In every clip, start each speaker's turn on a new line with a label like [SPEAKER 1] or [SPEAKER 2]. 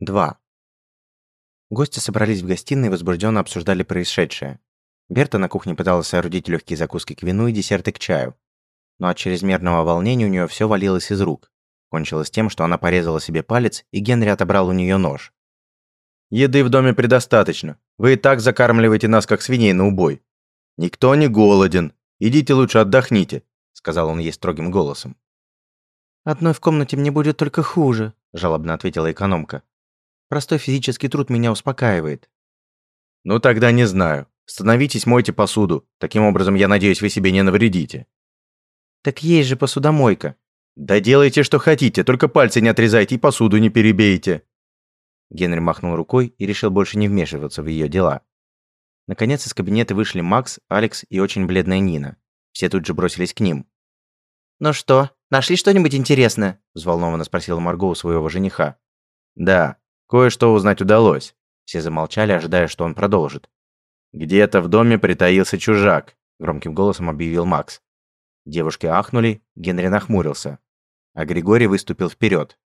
[SPEAKER 1] 2. Гости собрались в гостиной и возбужденно обсуждали происшедшее. Берта на кухне пыталась соорудить легкие закуски к вину и десерты к чаю. Но от чрезмерного волнения у нее все валилось из рук. Кончилось тем, что она порезала себе палец, и Генри отобрал у нее нож.
[SPEAKER 2] «Еды в доме предостаточно. Вы и так закармливаете нас, как свиней на убой. Никто не голоден. Идите лучше отдохните», — сказал он ей строгим голосом.
[SPEAKER 1] «Одной в комнате мне будет только хуже», – жалобно ответила экономка. «Простой физический труд меня успокаивает».
[SPEAKER 2] «Ну тогда не знаю. Становитесь, мойте посуду. Таким образом, я надеюсь, вы себе не навредите».
[SPEAKER 1] «Так есть же посудомойка».
[SPEAKER 2] «Да делайте, что хотите, только пальцы не отрезайте и посуду не перебейте».
[SPEAKER 1] Генри махнул рукой и решил больше не вмешиваться в ее дела. Наконец из кабинета вышли Макс, Алекс и очень бледная Нина. Все тут же бросились к ним.
[SPEAKER 3] «Ну что, нашли что-нибудь интересное?» – взволнованно спросила Марго у своего жениха.
[SPEAKER 2] «Да, кое-что узнать удалось».
[SPEAKER 1] Все замолчали, ожидая, что он продолжит.
[SPEAKER 2] «Где-то в доме притаился чужак», – громким голосом объявил Макс.
[SPEAKER 1] Девушки ахнули, Генри нахмурился. А Григорий выступил вперед.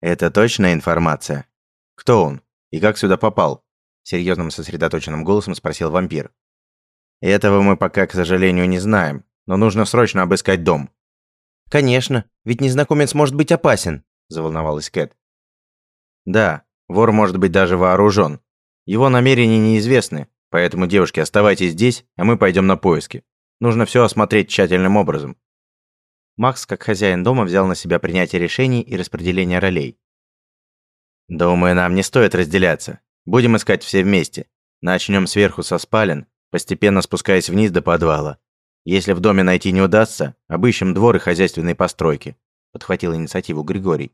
[SPEAKER 2] «Это точная информация? Кто он? И как сюда попал?» Серьезным сосредоточенным голосом спросил вампир. «Этого мы пока, к сожалению, не знаем, но нужно срочно обыскать дом.
[SPEAKER 3] «Конечно, ведь незнакомец может быть опасен», – заволновалась Кэт.
[SPEAKER 2] «Да, вор может быть даже вооружен. Его намерения неизвестны, поэтому, девушки, оставайтесь здесь, а мы пойдем на поиски. Нужно все осмотреть тщательным образом».
[SPEAKER 1] Макс, как хозяин дома, взял на себя принятие решений и распределение ролей.
[SPEAKER 2] «Думаю, нам не стоит разделяться. Будем искать все вместе. Начнем сверху со спален, постепенно спускаясь вниз до подвала. Если в доме найти не удастся, обыщем двор и хозяйственные постройки», – подхватил инициативу Григорий.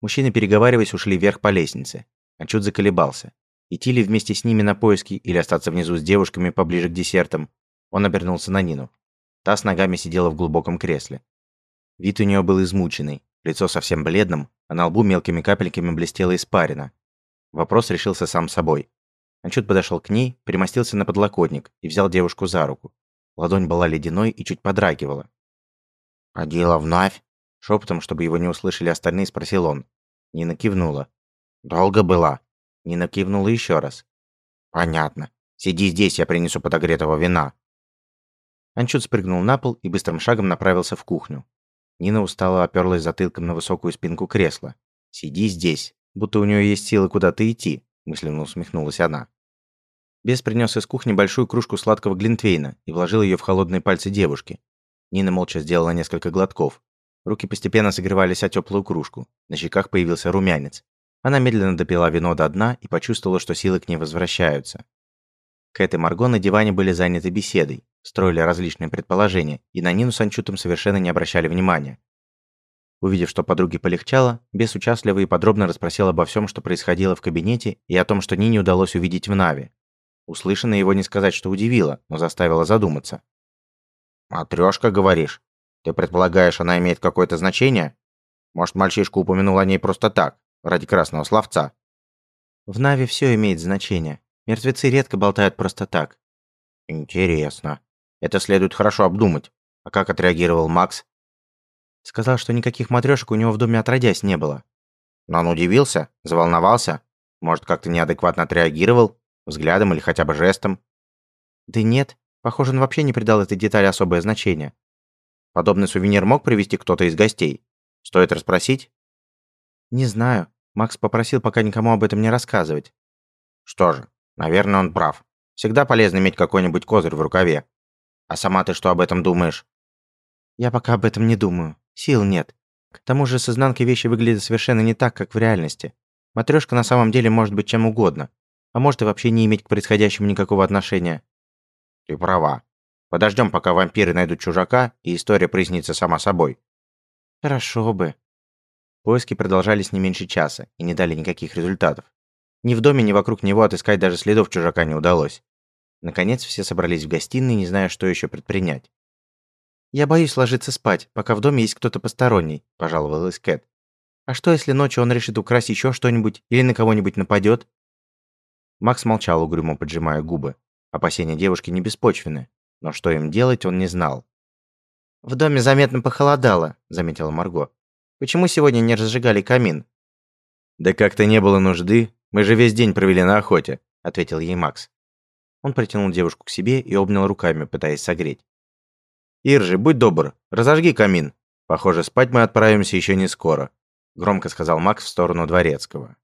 [SPEAKER 1] Мужчины, переговариваясь, ушли вверх по лестнице. А чуть заколебался. Идти ли вместе с ними на поиски или остаться внизу с девушками поближе к десертам? Он обернулся на Нину. Та с ногами сидела в глубоком кресле. Вид у нее был измученный, лицо совсем бледным, а на лбу мелкими капельками блестела испарина. Вопрос решился сам собой. Анчут подошел к ней, примостился на подлокотник и взял девушку за руку. Ладонь была ледяной и чуть подрагивала.
[SPEAKER 3] «Ходила вновь?»
[SPEAKER 1] Шепотом, чтобы его не услышали остальные, спросил он. Нина кивнула.
[SPEAKER 3] «Долго была?»
[SPEAKER 1] Нина кивнула еще раз.
[SPEAKER 3] «Понятно. Сиди здесь, я принесу подогретого вина».
[SPEAKER 1] Анчут спрыгнул на пол и быстрым шагом направился в кухню. Нина устало оперлась затылком на высокую спинку кресла. «Сиди здесь, будто у нее есть силы куда-то идти», мысленно усмехнулась она. Бес принес из кухни большую кружку сладкого глинтвейна и вложил ее в холодные пальцы девушки. Нина молча сделала несколько глотков. Руки постепенно согревались о теплую кружку. На щеках появился румянец. Она медленно допила вино до дна и почувствовала, что силы к ней возвращаются. Кэт и Марго на диване были заняты беседой, строили различные предположения, и на Нину с Анчутом совершенно не обращали внимания. Увидев, что подруге полегчало, бес участливо и подробно расспросил обо всем, что происходило в кабинете, и о том, что Нине удалось увидеть в Нави. Услышанное его не сказать, что удивило, но заставило задуматься.
[SPEAKER 3] «Матрёшка, говоришь? Ты предполагаешь, она имеет какое-то значение? Может, мальчишка упомянул о ней просто так, ради красного словца?»
[SPEAKER 1] «В Нави все имеет значение. Мертвецы редко болтают просто так».
[SPEAKER 3] «Интересно. Это следует хорошо обдумать. А как отреагировал Макс?»
[SPEAKER 1] Сказал, что никаких матрёшек у него в доме отродясь не было.
[SPEAKER 3] Но он удивился, заволновался. Может, как-то неадекватно отреагировал? Взглядом или хотя бы жестом?
[SPEAKER 1] Да нет, похоже, он вообще не придал этой детали особое значение.
[SPEAKER 3] Подобный сувенир мог привезти кто-то из гостей? Стоит расспросить?
[SPEAKER 1] Не знаю. Макс попросил пока никому об этом не рассказывать.
[SPEAKER 3] Что же, наверное, он прав. Всегда полезно иметь какой-нибудь козырь в рукаве. А сама ты что об этом думаешь?
[SPEAKER 1] Я пока об этом не думаю. Сил нет. К тому же с изнанки вещи выглядят совершенно не так, как в реальности. Матрёшка на самом деле может быть чем угодно а может и вообще не иметь к происходящему никакого отношения.
[SPEAKER 3] Ты права. Подождем, пока вампиры найдут чужака, и история прояснится сама собой.
[SPEAKER 1] Хорошо бы. Поиски продолжались не меньше часа и не дали никаких результатов. Ни в доме, ни вокруг него отыскать даже следов чужака не удалось. Наконец все собрались в гостиной, не зная, что еще предпринять. «Я боюсь ложиться спать, пока в доме есть кто-то посторонний», – пожаловалась Кэт. «А что, если ночью он решит украсть еще что-нибудь или на кого-нибудь нападет?» Макс молчал, угрюмо поджимая губы. Опасения девушки не беспочвены, но что им делать, он не знал.
[SPEAKER 3] «В доме заметно похолодало», — заметила Марго. «Почему сегодня не разжигали камин?»
[SPEAKER 2] «Да как-то не было нужды. Мы же весь день провели на охоте», — ответил ей Макс.
[SPEAKER 1] Он притянул девушку к себе и обнял руками, пытаясь согреть.
[SPEAKER 2] «Иржи, будь добр, разожги камин. Похоже, спать мы отправимся еще не скоро», — громко сказал Макс в сторону Дворецкого.